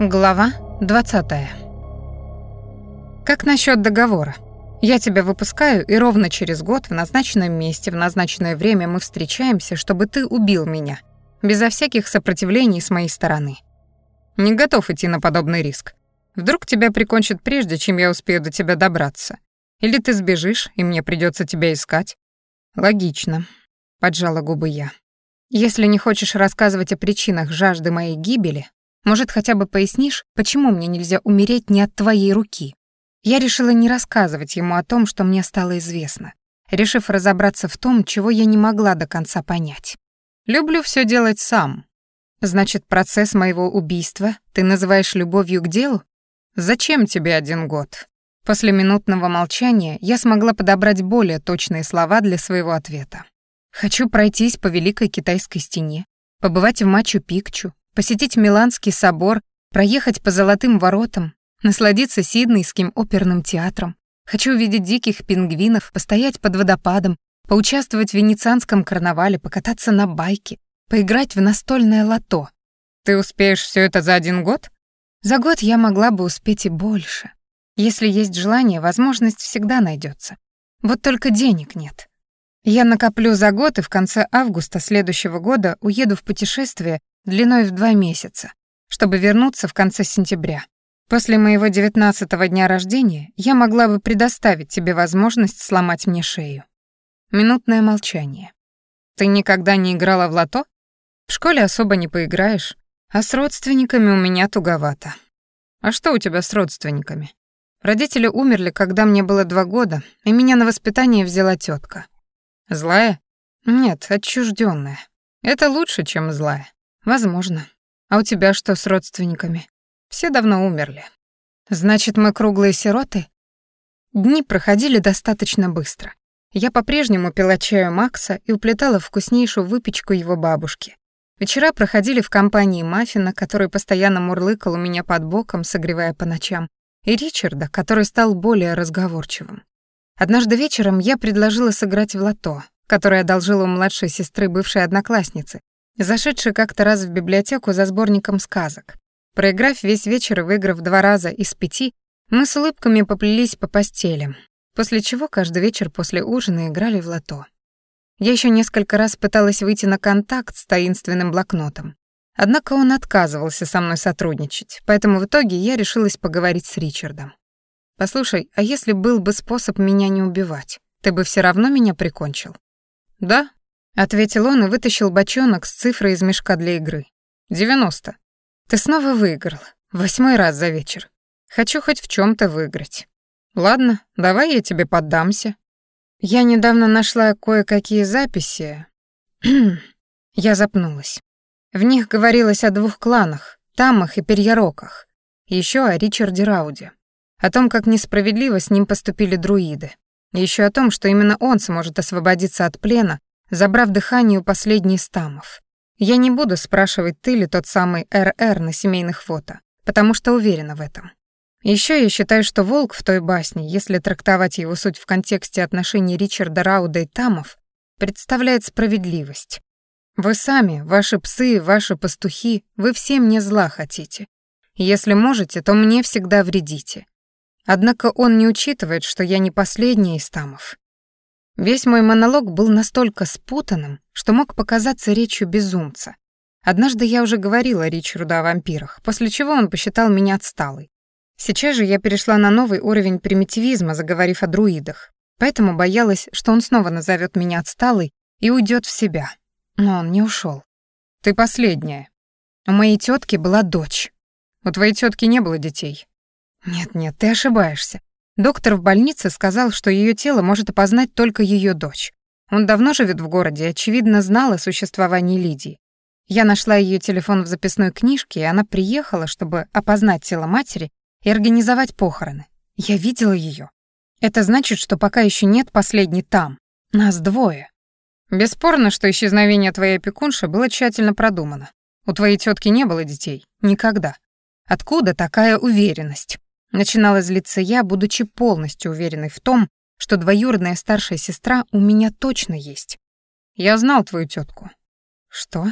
Глава 20. Как насчет договора? Я тебя выпускаю, и ровно через год в назначенном месте, в назначенное время мы встречаемся, чтобы ты убил меня, безо всяких сопротивлений с моей стороны. Не готов идти на подобный риск. Вдруг тебя прикончат прежде, чем я успею до тебя добраться. Или ты сбежишь, и мне придется тебя искать. Логично, поджала губы я. Если не хочешь рассказывать о причинах жажды моей гибели, может, хотя бы пояснишь, почему мне нельзя умереть не от твоей руки? Я решила не рассказывать ему о том, что мне стало известно, решив разобраться в том, чего я не могла до конца понять. Люблю все делать сам. Значит, процесс моего убийства ты называешь любовью к делу? Зачем тебе один год? После минутного молчания я смогла подобрать более точные слова для своего ответа. Хочу пройтись по Великой Китайской стене, побывать в Мачу-Пикчу, посетить Миланский собор, проехать по Золотым воротам, насладиться Сиднейским оперным театром. Хочу увидеть диких пингвинов, постоять под водопадом, поучаствовать в венецианском карнавале, покататься на байке, поиграть в настольное лото. Ты успеешь все это за один год? За год я могла бы успеть и больше. Если есть желание, возможность всегда найдется. Вот только денег нет. Я накоплю за год и в конце августа следующего года уеду в путешествие длиной в два месяца, чтобы вернуться в конце сентября. После моего девятнадцатого дня рождения я могла бы предоставить тебе возможность сломать мне шею. Минутное молчание. Ты никогда не играла в лото? В школе особо не поиграешь, а с родственниками у меня туговато. А что у тебя с родственниками? Родители умерли, когда мне было два года, и меня на воспитание взяла тетка. Злая? Нет, отчужденная. Это лучше, чем злая. Возможно. А у тебя что с родственниками? Все давно умерли. Значит, мы круглые сироты? Дни проходили достаточно быстро. Я по-прежнему пила чаю Макса и уплетала вкуснейшую выпечку его бабушки. Вечера проходили в компании Маффина, который постоянно мурлыкал у меня под боком, согревая по ночам, и Ричарда, который стал более разговорчивым. Однажды вечером я предложила сыграть в лото, которое одолжила у младшей сестры бывшей одноклассницы, зашедший как-то раз в библиотеку за сборником сказок. Проиграв весь вечер и выиграв два раза из пяти, мы с улыбками поплелись по постелям, после чего каждый вечер после ужина играли в лото. Я еще несколько раз пыталась выйти на контакт с таинственным блокнотом. Однако он отказывался со мной сотрудничать, поэтому в итоге я решилась поговорить с Ричардом. «Послушай, а если был бы способ меня не убивать, ты бы все равно меня прикончил?» «Да, Ответил он и вытащил бочонок с цифрой из мешка для игры. «Девяносто. Ты снова выиграл. Восьмой раз за вечер. Хочу хоть в чем то выиграть. Ладно, давай я тебе поддамся. Я недавно нашла кое-какие записи. я запнулась. В них говорилось о двух кланах, Тамах и Перьяроках. Еще о Ричарде Рауде. О том, как несправедливо с ним поступили друиды. Еще о том, что именно он сможет освободиться от плена забрав дыхание у последней стамов. Я не буду спрашивать, ты ли тот самый РР на семейных фото, потому что уверена в этом. Еще я считаю, что волк в той басне, если трактовать его суть в контексте отношений Ричарда Рауда и Тамов, представляет справедливость. Вы сами, ваши псы, ваши пастухи, вы все мне зла хотите. Если можете, то мне всегда вредите. Однако он не учитывает, что я не последняя из Тамов, Весь мой монолог был настолько спутанным, что мог показаться речью безумца. Однажды я уже говорила Ричарду о вампирах, после чего он посчитал меня отсталой. Сейчас же я перешла на новый уровень примитивизма, заговорив о друидах, поэтому боялась, что он снова назовет меня отсталой и уйдет в себя. Но он не ушел. «Ты последняя. У моей тетки была дочь. У твоей тетки не было детей». «Нет-нет, ты ошибаешься. Доктор в больнице сказал, что ее тело может опознать только ее дочь. Он давно живет в городе и, очевидно, знал о существовании Лидии. Я нашла ее телефон в записной книжке, и она приехала, чтобы опознать тело матери и организовать похороны. Я видела ее. Это значит, что пока еще нет последней там. Нас двое. Бесспорно, что исчезновение твоей опекунши было тщательно продумано. У твоей тетки не было детей. Никогда. Откуда такая уверенность? Начинала злиться я, будучи полностью уверенной в том, что двоюродная старшая сестра у меня точно есть. Я знал твою тетку. Что?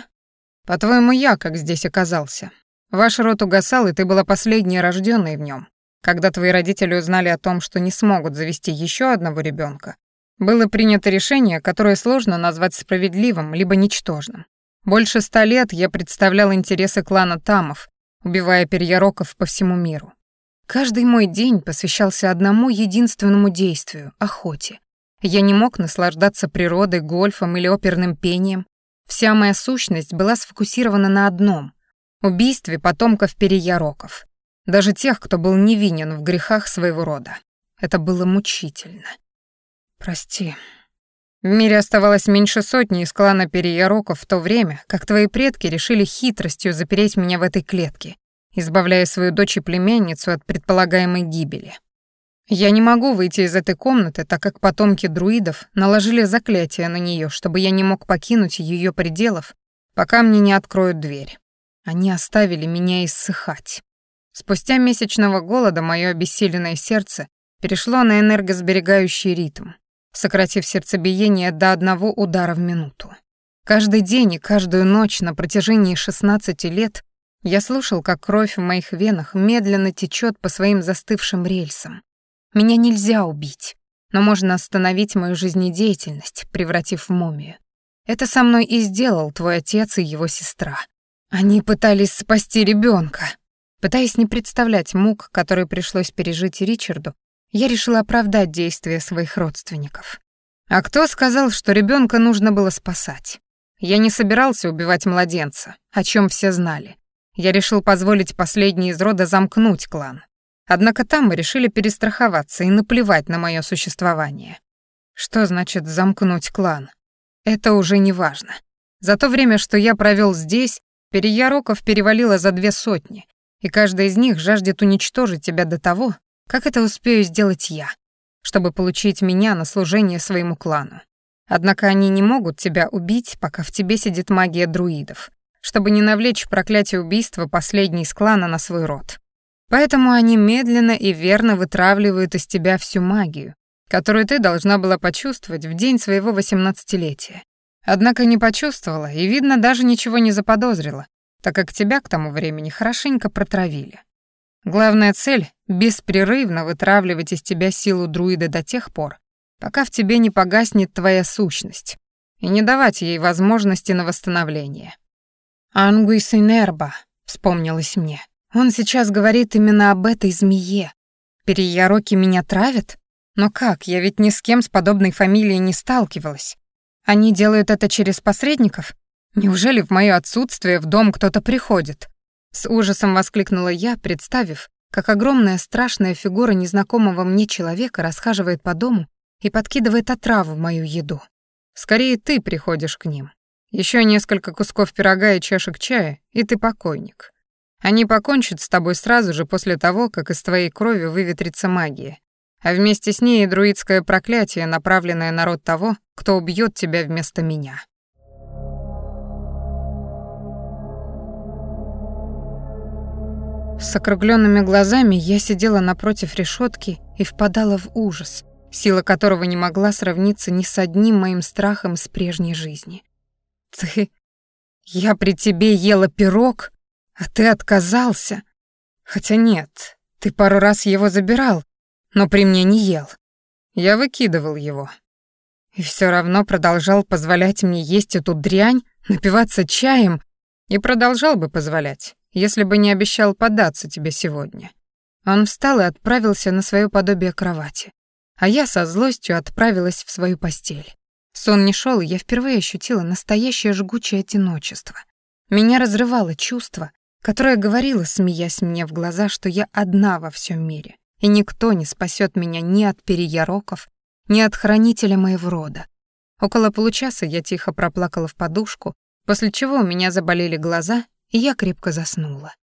По-твоему, я как здесь оказался? Ваш род угасал, и ты была последней рожденной в нем. Когда твои родители узнали о том, что не смогут завести еще одного ребенка, было принято решение, которое сложно назвать справедливым либо ничтожным. Больше ста лет я представлял интересы клана Тамов, убивая перьяроков по всему миру. Каждый мой день посвящался одному единственному действию — охоте. Я не мог наслаждаться природой, гольфом или оперным пением. Вся моя сущность была сфокусирована на одном — убийстве потомков перьяроков. Даже тех, кто был невинен в грехах своего рода. Это было мучительно. Прости, в мире оставалось меньше сотни из клана Переяроков в то время, как твои предки решили хитростью запереть меня в этой клетке, избавляя свою дочь и племянницу от предполагаемой гибели. Я не могу выйти из этой комнаты, так как потомки друидов наложили заклятие на нее, чтобы я не мог покинуть ее пределов, пока мне не откроют дверь. Они оставили меня иссыхать. Спустя месячного голода мое обессиленное сердце перешло на энергосберегающий ритм сократив сердцебиение до одного удара в минуту. Каждый день и каждую ночь на протяжении 16 лет я слушал, как кровь в моих венах медленно течет по своим застывшим рельсам. Меня нельзя убить, но можно остановить мою жизнедеятельность, превратив в мумию. Это со мной и сделал твой отец и его сестра. Они пытались спасти ребенка. Пытаясь не представлять мук, которые пришлось пережить Ричарду, я решила оправдать действия своих родственников. А кто сказал, что ребенка нужно было спасать? Я не собирался убивать младенца, о чем все знали. Я решил позволить последней из рода замкнуть клан. Однако там мы решили перестраховаться и наплевать на мое существование. Что значит замкнуть клан? Это уже не важно. За то время, что я провел здесь, переяроков перевалило за две сотни, и каждая из них жаждет уничтожить тебя до того, как это успею сделать я, чтобы получить меня на служение своему клану? Однако они не могут тебя убить, пока в тебе сидит магия друидов, чтобы не навлечь проклятие убийства последней из клана на свой род. Поэтому они медленно и верно вытравливают из тебя всю магию, которую ты должна была почувствовать в день своего восемнадцатилетия. Однако не почувствовала и, видно, даже ничего не заподозрила, так как тебя к тому времени хорошенько протравили. Главная цель — беспрерывно вытравливать из тебя силу друида до тех пор, пока в тебе не погаснет твоя сущность, и не давать ей возможности на восстановление. «Ангуис инерба», — вспомнилось мне. «Он сейчас говорит именно об этой змее. Переяроки меня травят? Но как, я ведь ни с кем с подобной фамилией не сталкивалась. Они делают это через посредников? Неужели в моё отсутствие в дом кто-то приходит?» С ужасом воскликнула я, представив, как огромная страшная фигура незнакомого мне человека расхаживает по дому и подкидывает отраву в мою еду. Скорее ты приходишь к ним. Еще несколько кусков пирога и чашек чая, и ты покойник. Они покончат с тобой сразу же после того, как из твоей крови выветрится магия, а вместе с ней и друидское проклятие, направленное на род того, кто убьет тебя вместо меня. С округленными глазами я сидела напротив решетки и впадала в ужас, сила которого не могла сравниться ни с одним моим страхом с прежней жизни. «Ты... Я при тебе ела пирог, а ты отказался. Хотя нет, ты пару раз его забирал, но при мне не ел. Я выкидывал его. И все равно продолжал позволять мне есть эту дрянь, напиваться чаем, и продолжал бы позволять, если бы не обещал податься тебе сегодня. Он встал и отправился на свое подобие кровати, а я со злостью отправилась в свою постель. Сон не шел, и я впервые ощутила настоящее жгучее одиночество. Меня разрывало чувство, которое говорило, смеясь мне в глаза, что я одна во всем мире, и никто не спасет меня ни от переяроков, ни от хранителя моего рода. Около получаса я тихо проплакала в подушку, после чего у меня заболели глаза, и я крепко заснула.